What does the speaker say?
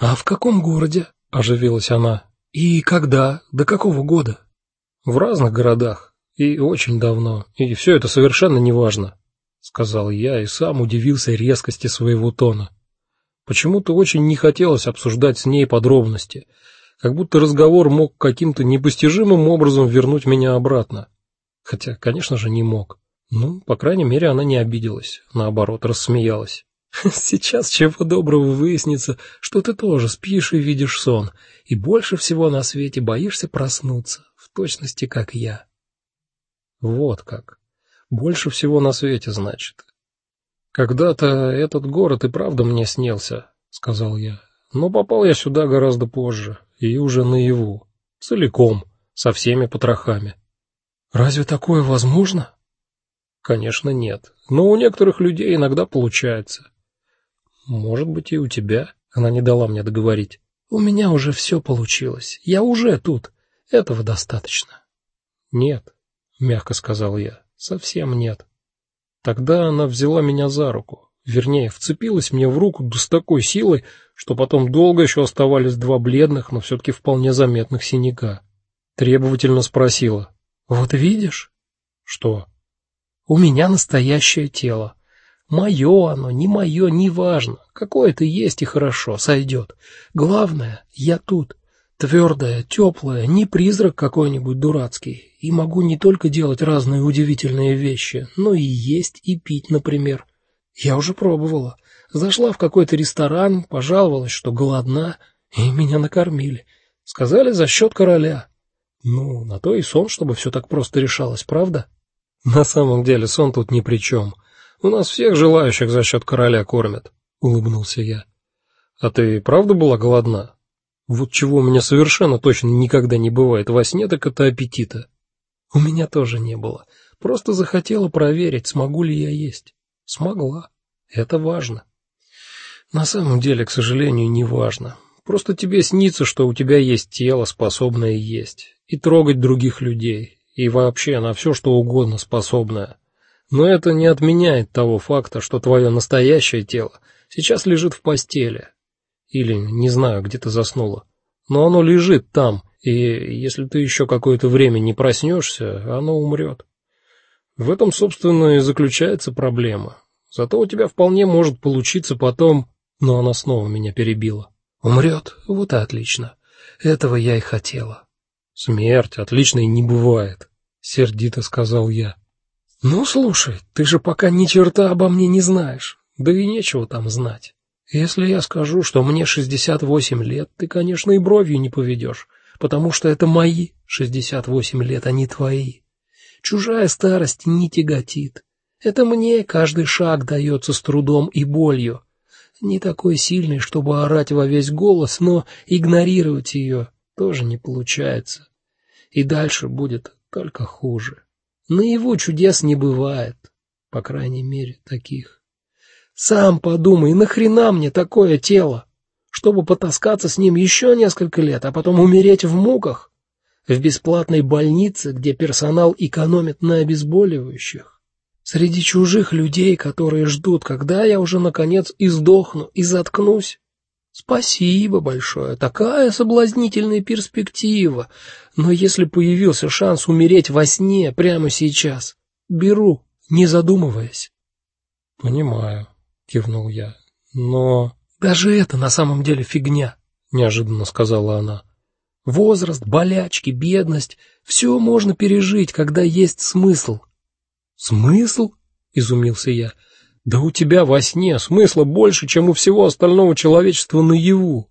А в каком городе? оживилась она. И когда? До какого года? В разных городах и очень давно, и все это совершенно неважно, сказал я и сам удивился резкости своего тона. Почему-то очень не хотелось обсуждать с ней подробности, как будто разговор мог каким-то непостижимым образом вернуть меня обратно. Хотя, конечно же, не мог. Ну, по крайней мере, она не обиделась, наоборот, рассмеялась. Сейчас чего доброго выяснится, что ты тоже спишь и видишь сон, и больше всего на свете боишься проснуться, в точности как я. Вот как. Больше всего на свете, значит. Когда-то этот город и правда мне снился, сказал я. Но попал я сюда гораздо позже, и уже наяву, целиком, со всеми потрохами. Разве такое возможно? Конечно, нет. Но у некоторых людей иногда получается. Может быть, и у тебя. Она не дала мне договорить. У меня уже все получилось. Я уже тут. Этого достаточно. Нет, мягко сказал я. Совсем нет. Тогда она взяла меня за руку, вернее, вцепилась мне в руку с такой силой, что потом долго еще оставались два бледных, но все таки вполне заметных синяка. Требовательно спросила: "Вот видишь, что у меня настоящее тело. Мое оно, не мое, неважно. Какое-то есть и хорошо, сойдет. Главное, я тут, твердая, теплая, не призрак какой-нибудь дурацкий. И могу не только делать разные удивительные вещи, но и есть и пить, например. Я уже пробовала. Зашла в какой-то ресторан, пожаловалась, что голодна, и меня накормили. Сказали за счет короля. Ну, на то и сон, чтобы все так просто решалось, правда? На самом деле сон тут ни при чем. У нас всех желающих за счет короля кормят, улыбнулся я. А ты правда была голодна? Вот чего у меня совершенно точно никогда не бывает во сне, так это аппетита. У меня тоже не было. Просто захотела проверить, смогу ли я есть. Смогла. Это важно. На самом деле, к сожалению, не важно. Просто тебе снится, что у тебя есть тело, способное есть, и трогать других людей, и вообще на все, что угодно способное. Но это не отменяет того факта, что твое настоящее тело сейчас лежит в постели. Или, не знаю, где ты заснула. Но оно лежит там, и если ты еще какое-то время не проснешься, оно умрет. В этом, собственно, и заключается проблема. Зато у тебя вполне может получиться потом, но она снова меня перебила. Умрет? Вот и отлично. Этого я и хотела. Смерть отличной не бывает, сердито сказал я. Ну, слушай, ты же пока ни черта обо мне не знаешь. Да и нечего там знать. Если я скажу, что мне 68 лет, ты, конечно, и бровью не поведешь, потому что это мои 68 лет, а не твои. Чужая старость не тяготит. Это мне каждый шаг дается с трудом и болью. Не такой сильный, чтобы орать во весь голос, но игнорировать ее тоже не получается. И дальше будет только хуже. На его чудес не бывает, по крайней мере, таких. Сам подумай, нахрена мне такое тело, чтобы потаскаться с ним еще несколько лет, а потом умереть в муках в бесплатной больнице, где персонал экономит на обезболивающих, среди чужих людей, которые ждут, когда я уже наконец издохну и заткнусь. Спасибо большое. Такая соблазнительная перспектива. Но если появился шанс умереть во сне прямо сейчас, беру, не задумываясь. Понимаю, кивнул я. Но даже это на самом деле фигня, неожиданно сказала она. Возраст, болячки, бедность все можно пережить, когда есть смысл. Смысл? изумился я. Да у тебя во сне смысла больше, чем у всего остального человечества наяву.